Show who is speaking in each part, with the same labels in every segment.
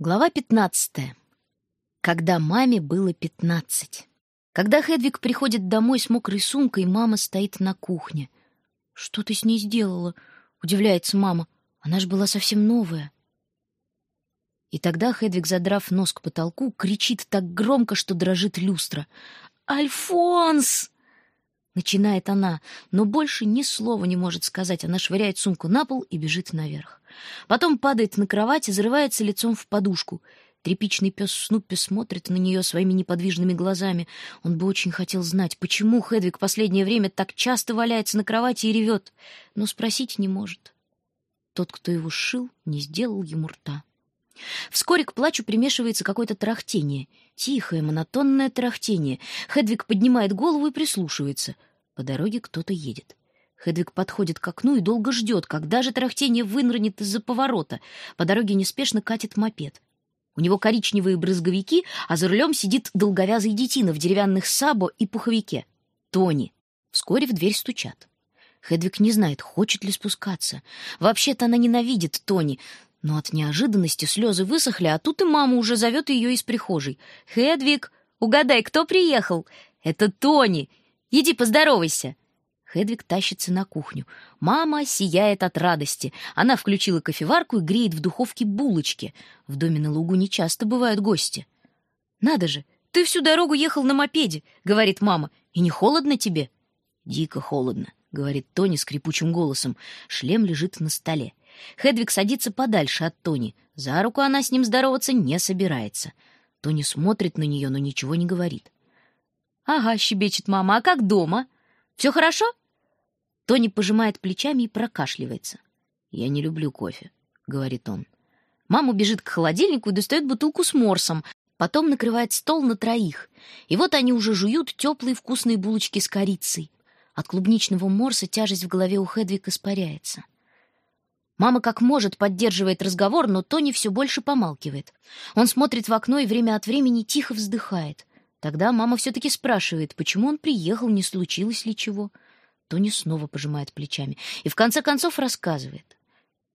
Speaker 1: Глава 15. Когда маме было 15. Когда Хедвиг приходит домой с мокрой сумкой, мама стоит на кухне. «Что ты с ней сделала?» — удивляется мама. «Она же была совсем новая». И тогда Хедвиг, задрав нос к потолку, кричит так громко, что дрожит люстра. «Альфонс!» Начинает она, но больше ни слова не может сказать. Она швыряет сумку на пол и бежит наверх. Потом падает на кровать и зарывается лицом в подушку. Тряпичный пес Снуппи смотрит на нее своими неподвижными глазами. Он бы очень хотел знать, почему Хедвиг последнее время так часто валяется на кровати и ревет, но спросить не может. Тот, кто его сшил, не сделал ему рта. Вскоре к плачу примешивается какое-то трахтение. Тихое, монотонное трахтение. Хедвиг поднимает голову и прислушивается — по дороге кто-то едет. Хедвиг подходит к окну и долго ждет, когда же тарахтение вынырнет из-за поворота. По дороге неспешно катит мопед. У него коричневые брызговики, а за рулем сидит долговязый детина в деревянных сабо и пуховике. Тони. Вскоре в дверь стучат. Хедвиг не знает, хочет ли спускаться. Вообще-то она ненавидит Тони, но от неожиданности слезы высохли, а тут и мама уже зовет ее из прихожей. «Хедвиг, угадай, кто приехал?» «Это Тони!» Иди поздоровайся!» Хедвиг тащится на кухню. Мама сияет от радости. Она включила кофеварку и греет в духовке булочки. В доме на лугу нечасто бывают гости. «Надо же, ты всю дорогу ехал на мопеде», — говорит мама. «И не холодно тебе?» «Дико холодно», — говорит Тони скрипучим голосом. Шлем лежит на столе. Хедвиг садится подальше от Тони. За руку она с ним здороваться не собирается. Тони смотрит на нее, но ничего не говорит. «Ага», — щебечет мама, — «а как дома? Все хорошо?» Тони пожимает плечами и прокашливается. «Я не люблю кофе», — говорит он. Мама бежит к холодильнику и достает бутылку с морсом, потом накрывает стол на троих. И вот они уже жуют теплые вкусные булочки с корицей. От клубничного морса тяжесть в голове у Хедвиг испаряется. Мама как может поддерживает разговор, но Тони все больше помалкивает. Он смотрит в окно и время от времени тихо вздыхает. Тогда мама все-таки спрашивает, почему он приехал, не случилось ли чего. Тони снова пожимает плечами и в конце концов рассказывает.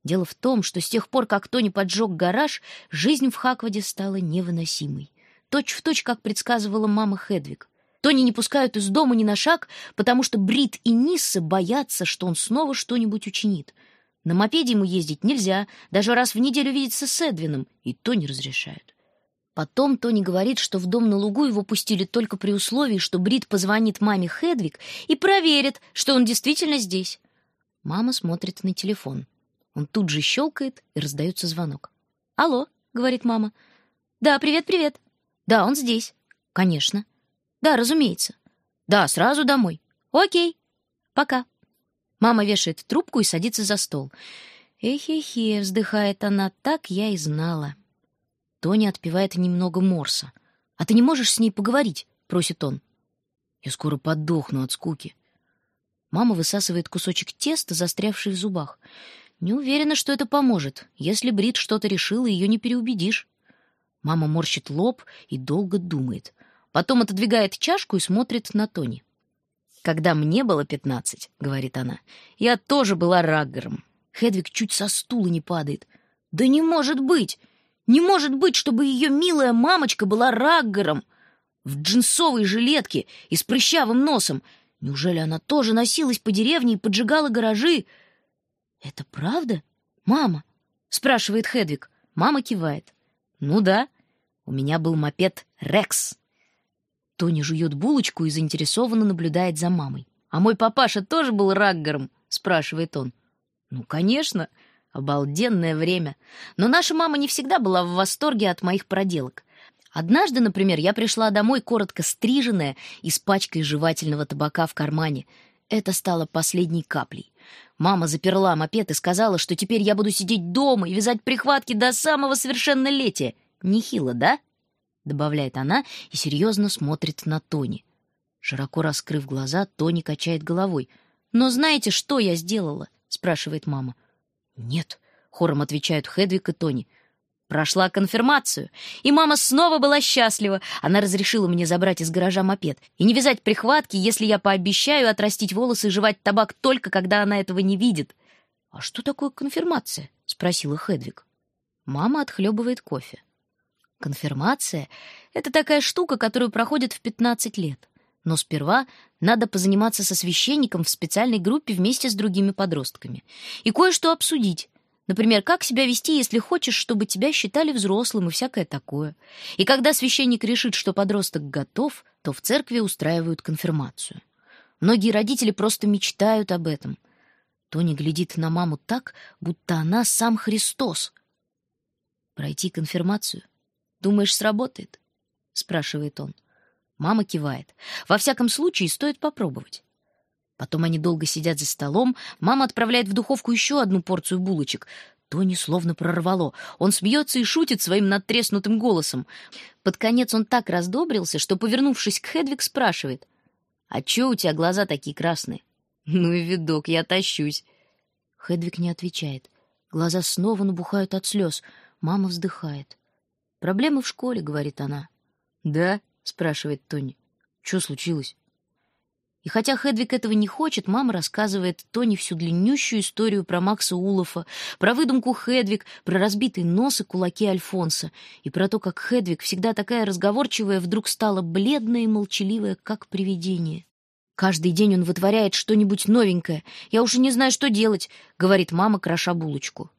Speaker 1: Дело в том, что с тех пор, как Тони поджег гараж, жизнь в Хакваде стала невыносимой. Точь в точь, как предсказывала мама Хедвиг. Тони не пускают из дома ни на шаг, потому что Брит и Нисса боятся, что он снова что-нибудь учинит. На мопеде ему ездить нельзя, даже раз в неделю видеться с Эдвином, и то не разрешают. Потом Тони говорит, что в дом на лугу его пустили только при условии, что Брит позвонит маме Хедвиг и проверит, что он действительно здесь. Мама смотрит на телефон. Он тут же щелкает, и раздается звонок. «Алло», — говорит мама. «Да, привет-привет». «Да, он здесь». «Конечно». «Да, разумеется». «Да, сразу домой». «Окей. Пока». Мама вешает трубку и садится за стол. «Эхе-хе», — вздыхает она, — «так я и знала». Тони отпивает немного морса. «А ты не можешь с ней поговорить?» — просит он. «Я скоро подохну от скуки». Мама высасывает кусочек теста, застрявший в зубах. Не уверена, что это поможет. Если Брит что-то решила, ее не переубедишь. Мама морщит лоб и долго думает. Потом отодвигает чашку и смотрит на Тони. «Когда мне было пятнадцать, — говорит она, — я тоже была раггером. Хедвиг чуть со стула не падает. «Да не может быть! Не может быть, чтобы ее милая мамочка была раггером в джинсовой жилетке и с прыщавым носом. Неужели она тоже носилась по деревне и поджигала гаражи? «Это правда, мама?» — спрашивает Хедвиг. Мама кивает. «Ну да, у меня был мопед «Рекс». Тони жует булочку и заинтересованно наблюдает за мамой. «А мой папаша тоже был раггером?» — спрашивает он. «Ну, конечно. Обалденное время. Но наша мама не всегда была в восторге от моих проделок. Однажды, например, я пришла домой коротко стриженная и с пачкой жевательного табака в кармане. Это стало последней каплей. Мама заперла мопед и сказала, что теперь я буду сидеть дома и вязать прихватки до самого совершеннолетия. Нехило, да? Добавляет она и серьезно смотрит на Тони. Широко раскрыв глаза, Тони качает головой. «Но знаете, что я сделала?» — спрашивает мама. «Нет», — хором отвечают Хедвиг и Тони. Прошла конфирмацию, и мама снова была счастлива. Она разрешила мне забрать из гаража мопед и не вязать прихватки, если я пообещаю отрастить волосы и жевать табак только, когда она этого не видит. «А что такое конфирмация?» — спросила Хедвиг. Мама отхлебывает кофе. Конфирмация — это такая штука, которую проходят в 15 лет. Но сперва надо позаниматься со священником в специальной группе вместе с другими подростками. И кое-что обсудить. Например, как себя вести, если хочешь, чтобы тебя считали взрослым и всякое такое. И когда священник решит, что подросток готов, то в церкви устраивают конфирмацию. Многие родители просто мечтают об этом. Тони глядит на маму так, будто она сам Христос. «Пройти конфирмацию? Думаешь, сработает?» — спрашивает он. Мама кивает. Во всяком случае, стоит попробовать. Потом они долго сидят за столом, мама отправляет в духовку еще одну порцию булочек. Тони словно прорвало. Он смеется и шутит своим надтреснутым голосом. Под конец он так раздобрился, что, повернувшись к Хедвиг, спрашивает. «А чё у тебя глаза такие красные?» «Ну и видок, я тащусь». Хедвиг не отвечает. Глаза снова набухают от слез. Мама вздыхает. «Проблемы в школе», — говорит она. «Да?» — спрашивает Тони. «Что случилось?» И хотя Хедвиг этого не хочет, мама рассказывает Тони всю длиннющую историю про Макса Улофа, про выдумку Хедвиг, про разбитый нос и кулаки Альфонса, и про то, как Хедвиг, всегда такая разговорчивая, вдруг стала бледная и молчаливая, как привидение. «Каждый день он вытворяет что-нибудь новенькое. Я уже не знаю, что делать», — говорит мама, кроша булочку.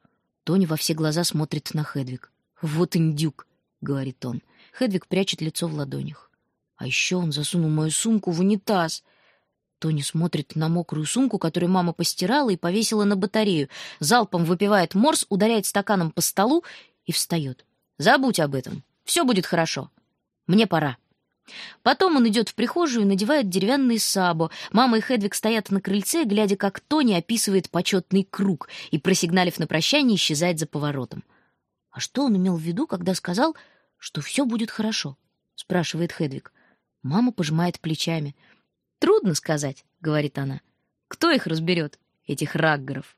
Speaker 1: Тони во все глаза смотрит на Хедвиг. «Вот индюк», — говорит он. Хедвиг прячет лицо в ладонях. А еще он засунул мою сумку в унитаз. Тони смотрит на мокрую сумку, которую мама постирала и повесила на батарею. Залпом выпивает морс, ударяет стаканом по столу и встает. «Забудь об этом. Все будет хорошо. Мне пора». Потом он идет в прихожую и надевает деревянный сабо. Мама и Хедвиг стоят на крыльце, глядя, как Тони описывает почетный круг и, просигналив на прощание, исчезает за поворотом. А что он имел в виду, когда сказал что все будет хорошо? спрашивает Хедвиг. Мама пожимает плечами. Трудно сказать, говорит она. Кто их разберет, этих раггеров?